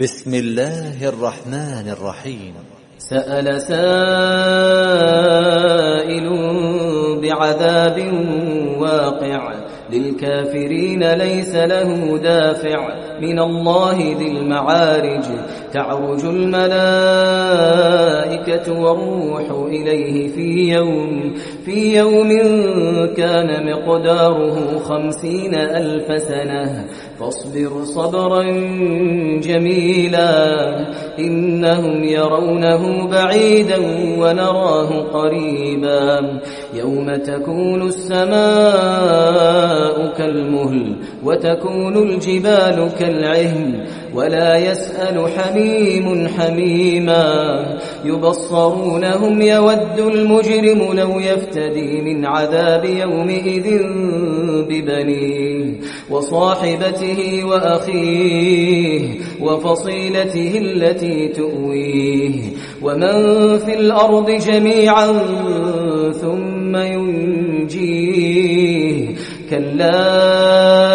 بسم الله الرحمن الرحيم. سأل سائل بعذاب واقع. للكافرين ليس له دافع. من الله ذي المعارج. تعرج الملائكة والروح إليه في يوم في يوم كان مقداره خمسين ألف سنة. فاصبر صبرا جميلا إنهم يرونه بعيدا ونراه قريبا. يوم تكون السماء كالمهل وتكون الجبال كالعهن ولا يسأل حميم حميما يبصرونهم يود المجرم لو يفتدي من عذاب يومئذ ببنيه وصاحبته وأخيه وفصيلته التي تؤويه ومن في الأرض جميعا ثم ينجيه كلا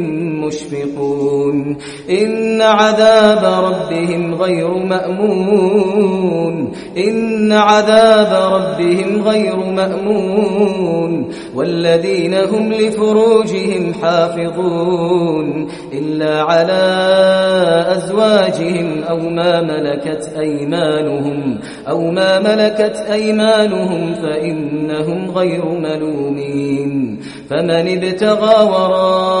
مشفقون إن عذاب ربهم غير مأمون. إن عذاب ربهم غير مأمون. والذين هم لفروجهم حافظون. إلا على أزواجهم أو ما ملكت أيمانهم أو ما ملكت أيمانهم فإنهم غير ملومين. فمن ابتغى وراء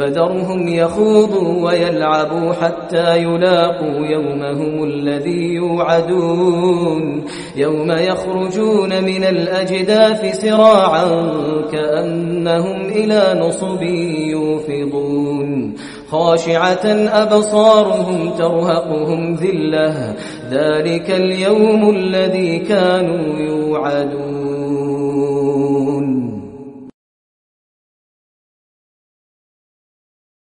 فذرهم يخوضوا ويلعبوا حتى يلاقوا يومهم الذي يوعدون. يوم يخرجون من الأجداث سراعا كأنهم إلى نصب يوفضون. خاشعة أبصارهم ترهقهم ذلة. ذلك اليوم الذي كانوا يوعدون.